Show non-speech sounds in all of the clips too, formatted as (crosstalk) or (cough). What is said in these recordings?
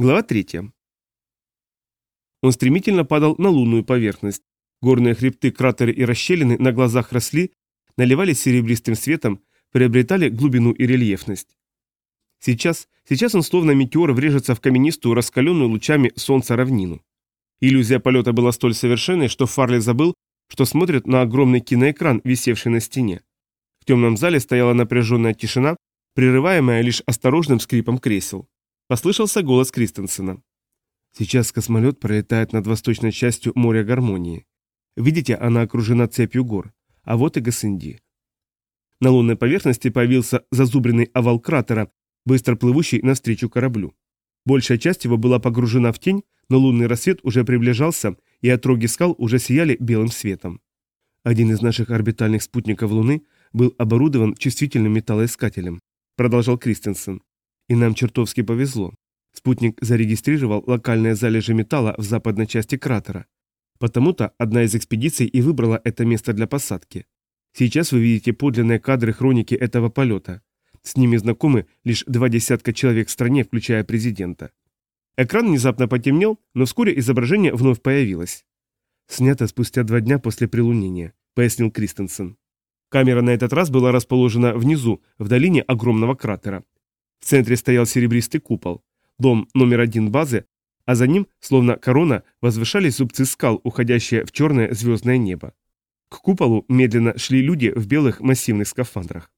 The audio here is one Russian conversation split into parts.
Глава 3. Он стремительно падал на лунную поверхность. Горные хребты, кратеры и расщелины на глазах росли, наливались серебристым светом, приобретали глубину и рельефность. Сейчас, сейчас он словно метеор врежется в каменистую, раскаленную лучами солнца равнину. Иллюзия полета была столь совершенной, что Фарли забыл, что смотрит на огромный киноэкран, висевший на стене. В темном зале стояла напряженная тишина, прерываемая лишь осторожным скрипом кресел. Послышался голос Кристенсена. Сейчас космолет пролетает над восточной частью моря Гармонии. Видите, она окружена цепью гор. А вот и Гасынди. На лунной поверхности появился зазубренный овал кратера, быстро плывущий навстречу кораблю. Большая часть его была погружена в тень, но лунный рассвет уже приближался, и отроги скал уже сияли белым светом. Один из наших орбитальных спутников Луны был оборудован чувствительным металлоискателем, продолжал Кристенсен. И нам чертовски повезло. Спутник зарегистрировал локальные залежи металла в западной части кратера. Потому-то одна из экспедиций и выбрала это место для посадки. Сейчас вы видите подлинные кадры хроники этого полета. С ними знакомы лишь два десятка человек в стране, включая президента. Экран внезапно потемнел, но вскоре изображение вновь появилось. «Снято спустя два дня после прилунения», — пояснил Кристенсен. Камера на этот раз была расположена внизу, в долине огромного кратера. В центре стоял серебристый купол, дом номер один базы, а за ним, словно корона, возвышались зубцы скал, уходящие в черное звездное небо. К куполу медленно шли люди в белых массивных скафандрах.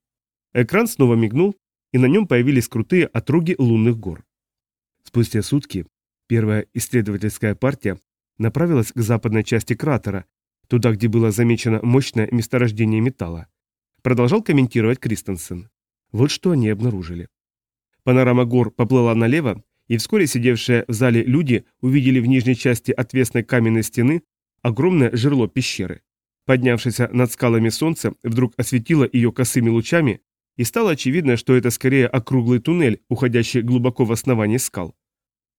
Экран снова мигнул, и на нем появились крутые отроги лунных гор. Спустя сутки первая исследовательская партия направилась к западной части кратера, туда, где было замечено мощное месторождение металла. Продолжал комментировать Кристенсен. Вот что они обнаружили. Панорама гор поплыла налево, и вскоре сидевшие в зале люди увидели в нижней части отвесной каменной стены огромное жерло пещеры. Поднявшееся над скалами солнце вдруг осветило ее косыми лучами, и стало очевидно, что это скорее округлый туннель, уходящий глубоко в основании скал.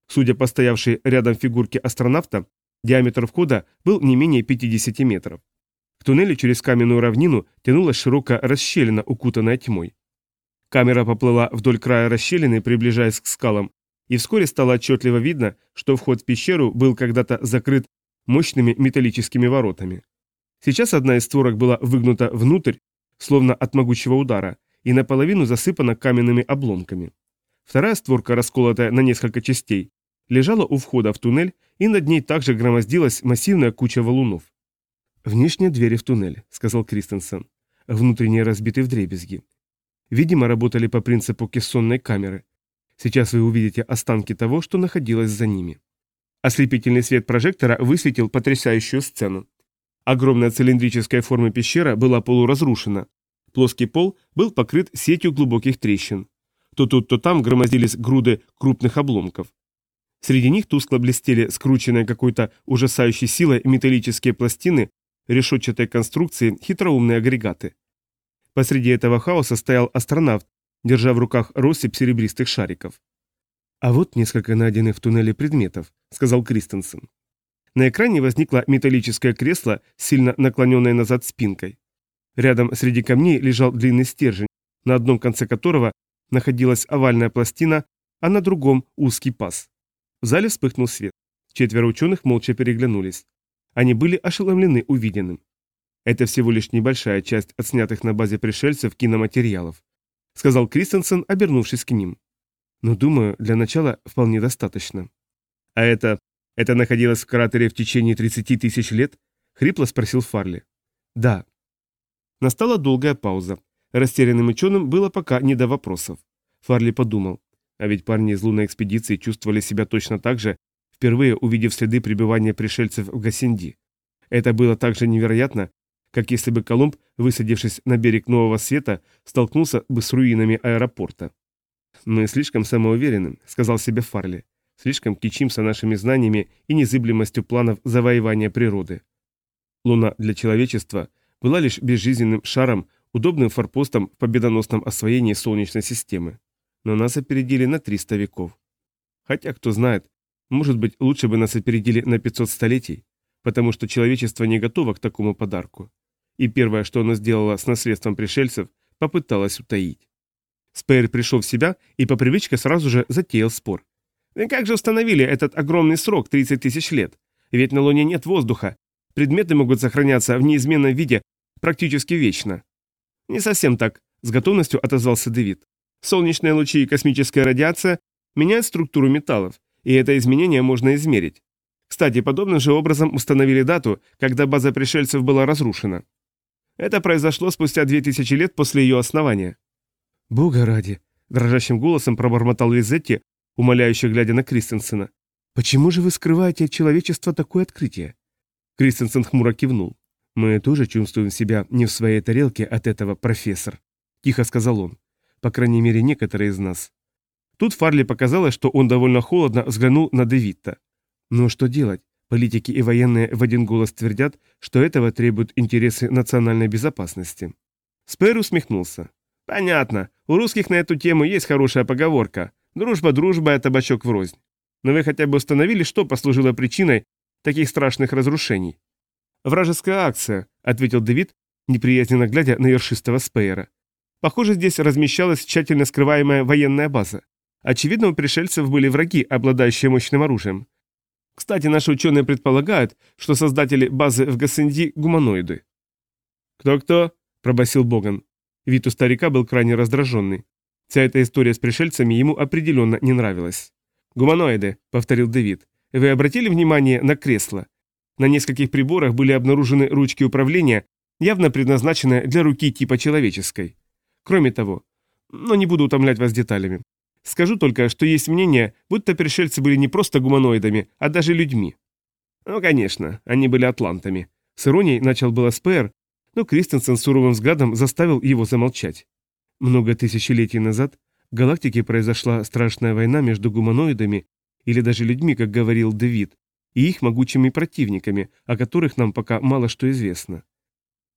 Судя по стоявшей рядом фигурке астронавта, диаметр входа был не менее 50 метров. В туннеле через каменную равнину тянулась широкая расщелина, укутанная тьмой. Камера поплыла вдоль края расщелины, приближаясь к скалам, и вскоре стало отчетливо видно, что вход в пещеру был когда-то закрыт мощными металлическими воротами. Сейчас одна из створок была выгнута внутрь, словно от могучего удара, и наполовину засыпана каменными обломками. Вторая створка, расколотая на несколько частей, лежала у входа в туннель, и над ней также громоздилась массивная куча валунов. «Внешние двери в туннель», — сказал Кристенсен. «Внутренние разбиты вдребезги. Видимо, работали по принципу кессонной камеры. Сейчас вы увидите останки того, что находилось за ними. Ослепительный свет прожектора высветил потрясающую сцену. Огромная цилиндрическая форма пещера была полуразрушена. Плоский пол был покрыт сетью глубоких трещин. То тут, то там громоздились груды крупных обломков. Среди них тускло блестели скрученные какой-то ужасающей силой металлические пластины, решетчатой конструкции, хитроумные агрегаты. Посреди этого хаоса стоял астронавт, держа в руках россыпь серебристых шариков. «А вот несколько найденных в туннеле предметов», — сказал Кристенсен. На экране возникло металлическое кресло, сильно наклоненное назад спинкой. Рядом среди камней лежал длинный стержень, на одном конце которого находилась овальная пластина, а на другом узкий паз. В зале вспыхнул свет. Четверо ученых молча переглянулись. Они были ошеломлены увиденным. Это всего лишь небольшая часть отснятых на базе пришельцев киноматериалов, сказал Кристенсен, обернувшись к ним. Но думаю, для начала вполне достаточно. А это... это находилось в кратере в течение 30 тысяч лет? Хрипло спросил Фарли. Да. Настала долгая пауза. Растерянным ученым было пока не до вопросов. Фарли подумал. А ведь парни из лунной экспедиции чувствовали себя точно так же, впервые увидев следы пребывания пришельцев в Гасинди. Это было так же невероятно, как если бы Колумб, высадившись на берег Нового Света, столкнулся бы с руинами аэропорта. «Мы слишком самоуверены», — сказал себе Фарли. «Слишком кичимся нашими знаниями и незыблемостью планов завоевания природы. Луна для человечества была лишь безжизненным шаром, удобным форпостом в победоносном освоении Солнечной системы. Но нас опередили на 300 веков. Хотя, кто знает, может быть, лучше бы нас опередили на 500 столетий, потому что человечество не готово к такому подарку и первое, что она сделала с наследством пришельцев, попыталась утаить. Спейр пришел в себя и по привычке сразу же затеял спор. И как же установили этот огромный срок 30 тысяч лет? Ведь на Луне нет воздуха. Предметы могут сохраняться в неизменном виде практически вечно. Не совсем так, с готовностью отозвался Дэвид. Солнечные лучи и космическая радиация меняют структуру металлов, и это изменение можно измерить. Кстати, подобным же образом установили дату, когда база пришельцев была разрушена. Это произошло спустя 2000 лет после ее основания. «Бога ради!» – дрожащим голосом пробормотал Лизетти, умоляюще глядя на Кристенсена. «Почему же вы скрываете от человечества такое открытие?» Кристенсен хмуро кивнул. «Мы тоже чувствуем себя не в своей тарелке от этого, профессор», – тихо сказал он. «По крайней мере, некоторые из нас». Тут Фарли показалось, что он довольно холодно взглянул на Девитта. «Но что делать? Политики и военные в один голос твердят, что этого требуют интересы национальной безопасности». Спэр усмехнулся. «Понятно. У русских на эту тему есть хорошая поговорка. Дружба, дружба, а табачок врознь. Но вы хотя бы установили, что послужило причиной таких страшных разрушений?» «Вражеская акция», — ответил Дэвид, неприязненно глядя на ершистого Спейера. «Похоже, здесь размещалась тщательно скрываемая военная база. Очевидно, у пришельцев были враги, обладающие мощным оружием. Кстати, наши ученые предполагают, что создатели базы в Гассенди – гуманоиды. «Кто-кто?» – пробасил Боган. Вид у старика был крайне раздраженный. Вся эта история с пришельцами ему определенно не нравилась. «Гуманоиды», — повторил Дэвид. «Вы обратили внимание на кресло? На нескольких приборах были обнаружены ручки управления, явно предназначенные для руки типа человеческой. Кроме того, но не буду утомлять вас деталями. Скажу только, что есть мнение, будто пришельцы были не просто гуманоидами, а даже людьми. Ну, конечно, они были атлантами. С иронией начал было Спэр, но Кристенсен суровым взглядом заставил его замолчать. Много тысячелетий назад в галактике произошла страшная война между гуманоидами, или даже людьми, как говорил Дэвид, и их могучими противниками, о которых нам пока мало что известно.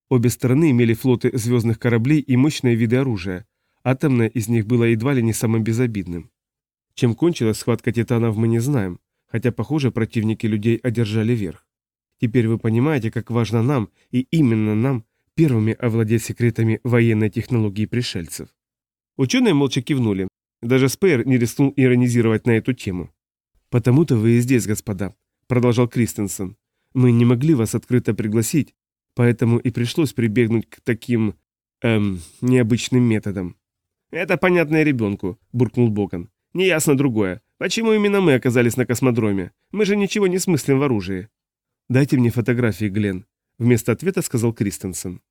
Обе стороны имели флоты звездных кораблей и мощные виды оружия. Атомное из них было едва ли не самым безобидным. Чем кончилась схватка титанов, мы не знаем, хотя, похоже, противники людей одержали верх. Теперь вы понимаете, как важно нам, и именно нам, первыми овладеть секретами военной технологии пришельцев. Ученые молча кивнули. Даже Спейр не рискнул иронизировать на эту тему. «Потому-то вы и здесь, господа», — продолжал Кристенсен. «Мы не могли вас открыто пригласить, поэтому и пришлось прибегнуть к таким... эм... необычным методам». «Это понятно ребенку», — буркнул Боган. «Неясно другое. Почему именно мы оказались на космодроме? Мы же ничего не смыслим в оружии». «Дайте мне фотографии, Глен», — вместо ответа сказал Кристенсен.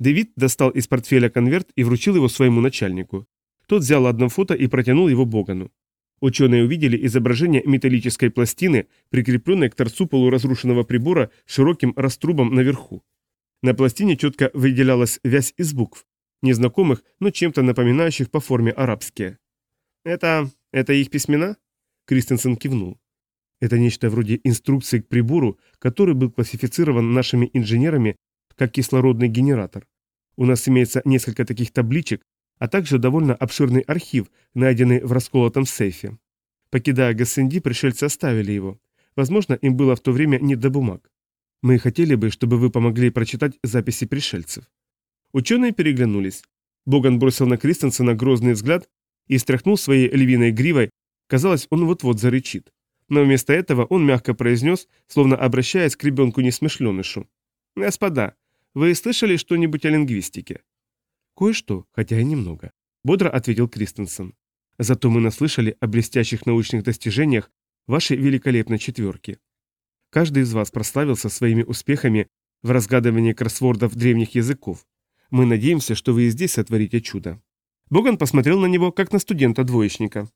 Дэвид достал из портфеля конверт и вручил его своему начальнику. Тот взял одно фото и протянул его Богану. Ученые увидели изображение металлической пластины, прикрепленной к торцу полуразрушенного прибора широким раструбом наверху. На пластине четко выделялась вязь из букв, незнакомых, но чем-то напоминающих по форме арабские. «Это... это их письмена?» Кристенсен кивнул. Это нечто вроде инструкции к прибору, который был классифицирован нашими инженерами как кислородный генератор. У нас имеется несколько таких табличек, а также довольно обширный архив, найденный в расколотом сейфе. Покидая Гассенди, пришельцы оставили его. Возможно, им было в то время не до бумаг. Мы хотели бы, чтобы вы помогли прочитать записи пришельцев. Ученые переглянулись. Боган бросил на Кристенсена грозный взгляд и стряхнул своей львиной гривой. Казалось, он вот-вот зарычит. Но вместо этого он мягко произнес, словно обращаясь к ребенку-несмышленышу. «Господа, вы слышали что-нибудь о лингвистике?» «Кое-что, хотя и немного», — бодро ответил Кристенсен. «Зато мы наслышали о блестящих научных достижениях вашей великолепной четверки. Каждый из вас прославился своими успехами в разгадывании кроссвордов древних языков. Мы надеемся, что вы и здесь сотворите чудо». Боган посмотрел на него, как на студента-двоечника.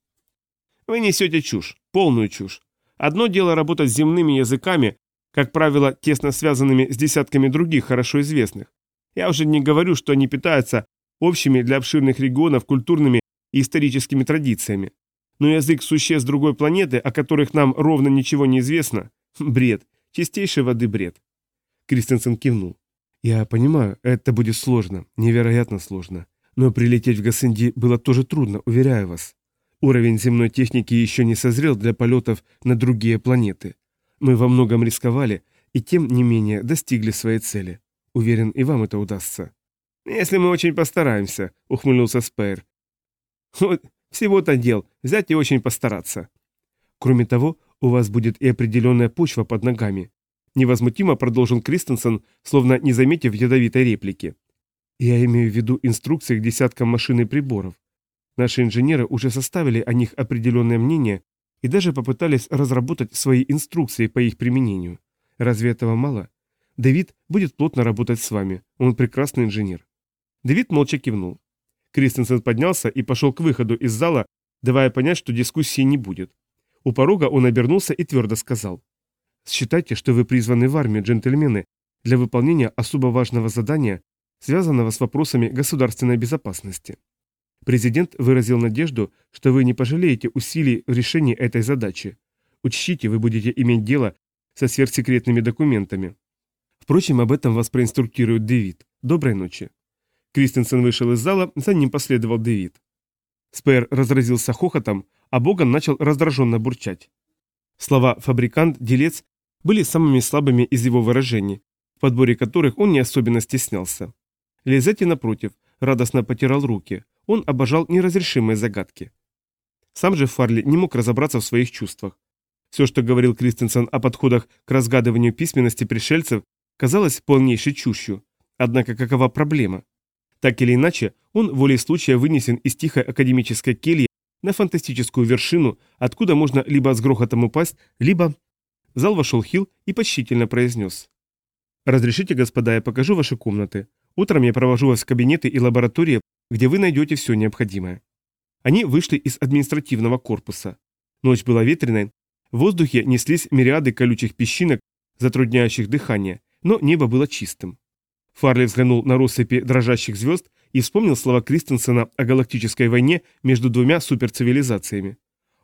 «Вы несете чушь, полную чушь. Одно дело работать с земными языками, как правило, тесно связанными с десятками других хорошо известных. Я уже не говорю, что они питаются общими для обширных регионов культурными и историческими традициями. Но язык существ другой планеты, о которых нам ровно ничего не известно, (laughs) бред, чистейшей воды бред. Кристенсен кивнул. Я понимаю, это будет сложно, невероятно сложно. Но прилететь в Гассенди было тоже трудно, уверяю вас. Уровень земной техники еще не созрел для полетов на другие планеты. Мы во многом рисковали и тем не менее достигли своей цели. Уверен, и вам это удастся. Если мы очень постараемся, ухмыльнулся Спейр. Вот всего-то дел, взять и очень постараться. Кроме того, у вас будет и определенная почва под ногами. Невозмутимо продолжил Кристенсен, словно не заметив ядовитой реплики. Я имею в виду инструкции к десяткам машин и приборов. Наши инженеры уже составили о них определенное мнение и даже попытались разработать свои инструкции по их применению. Разве этого мало? Дэвид будет плотно работать с вами. Он прекрасный инженер. Дэвид молча кивнул. Кристенсен поднялся и пошел к выходу из зала, давая понять, что дискуссии не будет. У порога он обернулся и твердо сказал. Считайте, что вы призваны в армию, джентльмены, для выполнения особо важного задания, связанного с вопросами государственной безопасности. Президент выразил надежду, что вы не пожалеете усилий в решении этой задачи. Учтите, вы будете иметь дело со сверхсекретными документами. Впрочем, об этом вас проинструктирует Дэвид. Доброй ночи. Кристенсен вышел из зала, за ним последовал Дэвид. Спэр разразился хохотом, а Боган начал раздраженно бурчать. Слова «фабрикант», «делец» были самыми слабыми из его выражений, в подборе которых он не особенно стеснялся. Лизетти, напротив, радостно потирал руки, он обожал неразрешимые загадки. Сам же Фарли не мог разобраться в своих чувствах. Все, что говорил Кристенсен о подходах к разгадыванию письменности пришельцев, казалось полнейшей чушью. Однако какова проблема? Так или иначе, он волей случая вынесен из тихой академической кельи на фантастическую вершину, откуда можно либо с грохотом упасть, либо в зал вошел Хилл и почтительно произнес. «Разрешите, господа, я покажу ваши комнаты. Утром я провожу вас в кабинеты и лаборатории, где вы найдете все необходимое». Они вышли из административного корпуса. Ночь была ветреной, в воздухе неслись мириады колючих песчинок, затрудняющих дыхание, но небо было чистым. Фарли взглянул на россыпи дрожащих звезд и вспомнил слова Кристенсена о галактической войне между двумя суперцивилизациями.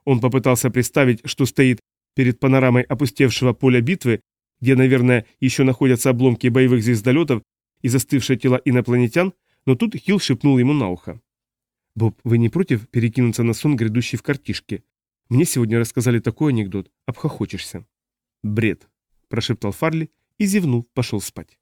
Он попытался представить, что стоит перед панорамой опустевшего поля битвы, где, наверное, еще находятся обломки боевых звездолетов и застывшие тела инопланетян, но тут Хилл шепнул ему на ухо. «Боб, вы не против перекинуться на сон, грядущий в картишке? Мне сегодня рассказали такой анекдот, обхохочешься». «Бред», – прошептал Фарли и, зевнув, пошел спать.